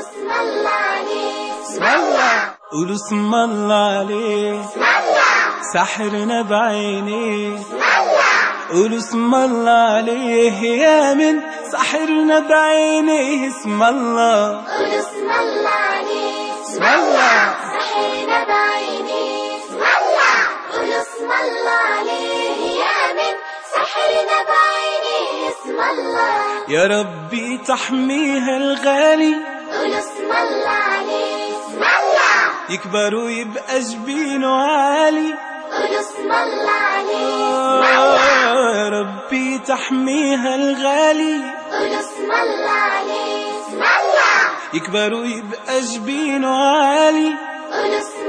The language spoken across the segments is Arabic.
اسم الله عليه اسم الله قولوا اسم الله عليه اسم الله ساحرنا بعينيه اسم الله قولوا اسم الله عليه يا من ساحرنا بعينيه اسم الله قول اسم الله عليه اسم الله سحرنا بعينيه اسم الله قول اسم الله عليه يا من سحرنا بعينيه اسم الله يا ربي تحميها الغالي اسم الله عليه اسم الله. يكبر ويبقى جبينه عالي. قول اسم الله عليه آه، ربي تحميها الغالي. قول اسم الله عليه اسم الله. يكبر ويبقى جبينه عالي. قول اسم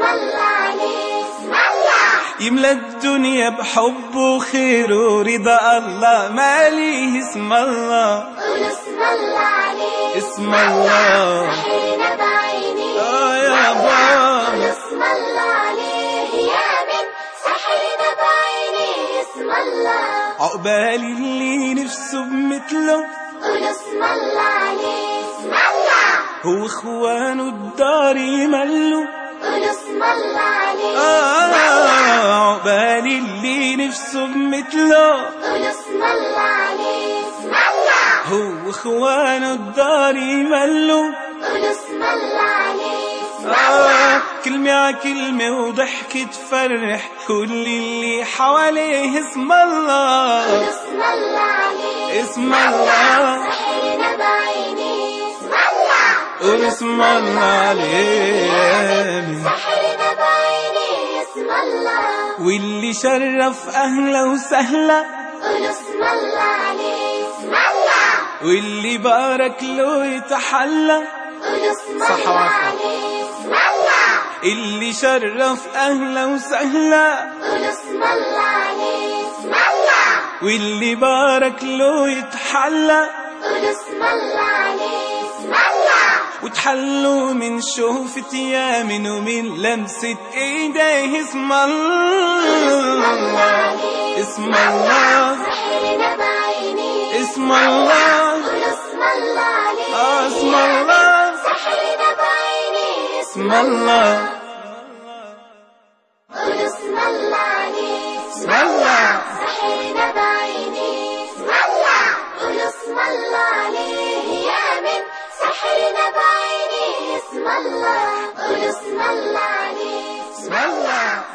يملى الدنيا بحب وخير ورضا الله. ماليه اسم الله. قول اسم الله عليه اسم الله. سحرنا بعينيه آه يا قول بابا اسم الله عليه يا من سحرنا بعينيه اسم الله. عقبال اللي نفسه بمثله. قول اسم الله عليه اسم الله. هو إخوانه الدار يملوا. قول اسم الله عليه آه عقبال اللي نفسه بمثله. قول اسم الله عليه اسم الله. هو اخوانه الدار يملوا. قول اسم الله عليه اسم آه الله. كلمة ع كلمة وضحك تفرح كل اللي حواليه. اسم الله. قول اسم الله عليه اسم الله. سحرنا اسم اسم الله عليه سحرنا بعينيه اسم الله. واللي شرف أهله وسهله قول اسم الله عليه اسم الله. واللي بارك له يتحلى. قول اسم الله. عليه اسم الله. اللي شرف أهله وسهله قول اسم الله عليه اسم الله. واللي بارك له يتحلى. قول اسم الله عليه اسم الله. وتحلوا من شوفة يامن ومن لمسة إيديه اسم الله. اسم الله. اسم الله. قول اسم الله. آه، اسم الله. بعينيه اسم الله قول اسم الله عليه. اسم الله.